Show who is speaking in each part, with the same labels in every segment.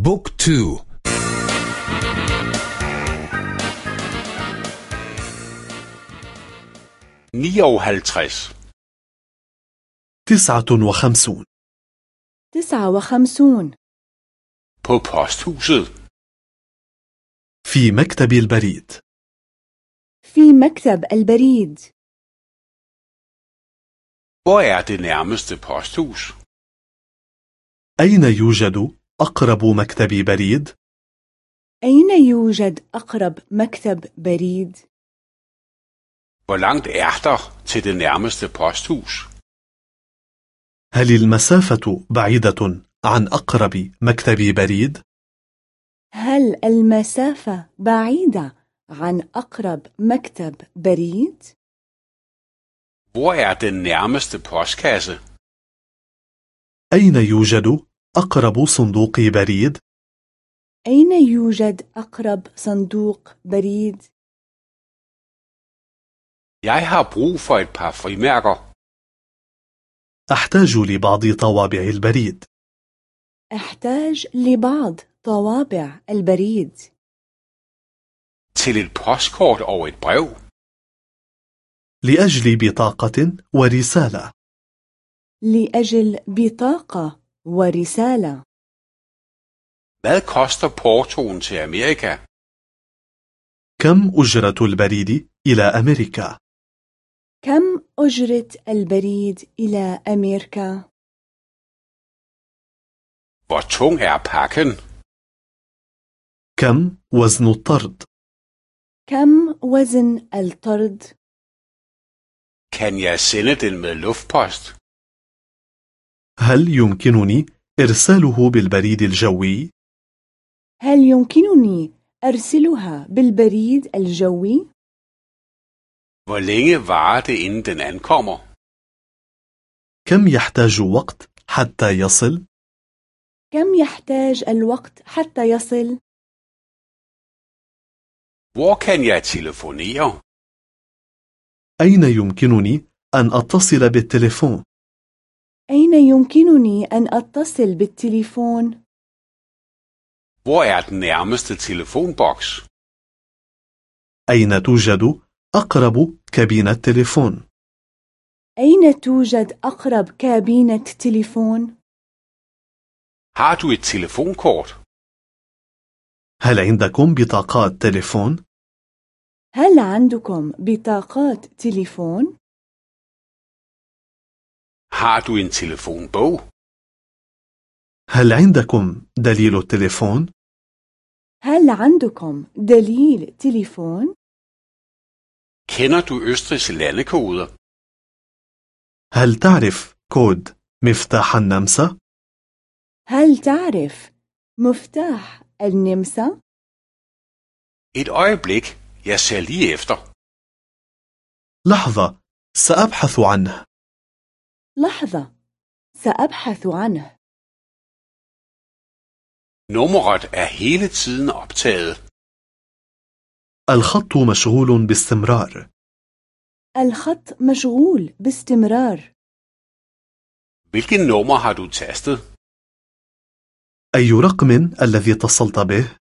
Speaker 1: Book
Speaker 2: to. Nioghalvtreds
Speaker 3: تسعة وخمسون.
Speaker 4: تسعة وخمسون.
Speaker 2: På posthuset.
Speaker 3: في مكتب البريد.
Speaker 4: في مكتب البريد.
Speaker 2: Hvor er det nærmeste posthus?
Speaker 3: أين يوجد؟ أقرب مكتب بريد؟
Speaker 4: أين يوجد أقرب مكتب بريد؟
Speaker 2: Hvor langt er der til det nærmeste posthus?
Speaker 3: هل المسافة بعيدة عن أقرب مكتب بريد؟
Speaker 4: هل المسافة بعيدة عن أقرب مكتب بريد؟
Speaker 2: Hvor er den nærmeste postkasse?
Speaker 3: أين يوجد أقرب صندوق بريد؟
Speaker 4: أين يوجد أقرب صندوق بريد؟
Speaker 2: Jeg har brug for et par frimærker.
Speaker 3: أحتاج لبعض طوابع البريد
Speaker 4: أحتاج لبعض طوابع البريد
Speaker 2: Til et postkort og et brev.
Speaker 3: لأجل بطاقة ورسالة
Speaker 4: لأجل بطاقة ورسالة
Speaker 2: Hvad koster portoen til Amerika?
Speaker 3: كم أجرة البريد إلى أمريكا؟
Speaker 4: كم أجرة البريد إلى أمريكا؟
Speaker 2: Hvor tung er pakken?
Speaker 3: كم وزن الطرد؟
Speaker 4: كم وزن الطرد؟
Speaker 2: Kan jeg sende den med luftpost?
Speaker 3: هل يمكنني إرساله بالبريد الجوي؟
Speaker 4: هل يمكنني أرسلها بالبريد الجوي؟
Speaker 2: Hvor længe varer det, inden den ankommer?
Speaker 3: كم يحتاج وقت حتى يصل؟
Speaker 4: كم يحتاج الوقت حتى يصل؟
Speaker 2: Hvor kan jeg telefonere?
Speaker 3: أين يمكنني أن أتصل بالتليفون؟
Speaker 4: أين يمكنني أن أتصل بالتليفون؟
Speaker 2: Hvor er den nærmeste telefonboks?
Speaker 3: أين توجد أقرب كابينة تليفون؟
Speaker 4: أين توجد أقرب كابينة تليفون؟
Speaker 2: Har du et telefonkort?
Speaker 3: هل عندكم بطاقات تليفون؟
Speaker 4: هل عندكم بطاقات تليفون؟
Speaker 2: Har du en telefonbog?
Speaker 3: هل عندكم دليل التليفون؟
Speaker 4: هل عندكم دليل تليفون؟
Speaker 2: Kender du Østrigs landekoder?
Speaker 3: هل تعرف كود مفتاح النمسا؟
Speaker 4: هل تعرف مفتاح النمسا؟
Speaker 2: Et øjeblik, jeg ser lige efter.
Speaker 3: لحظة سأبحث عنه
Speaker 4: لحظة سأبحث عنه
Speaker 2: Nummeret er hele tiden optaget.
Speaker 3: الخط مشغول باستمرار
Speaker 4: الخط مشغول باستمرار
Speaker 2: Hvilken nummer har du tastet?
Speaker 3: أي رقم الذي اتصلت به؟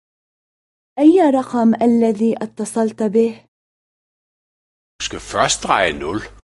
Speaker 4: أي رقم الذي اتصلت به؟
Speaker 2: Du skal først dreje 0.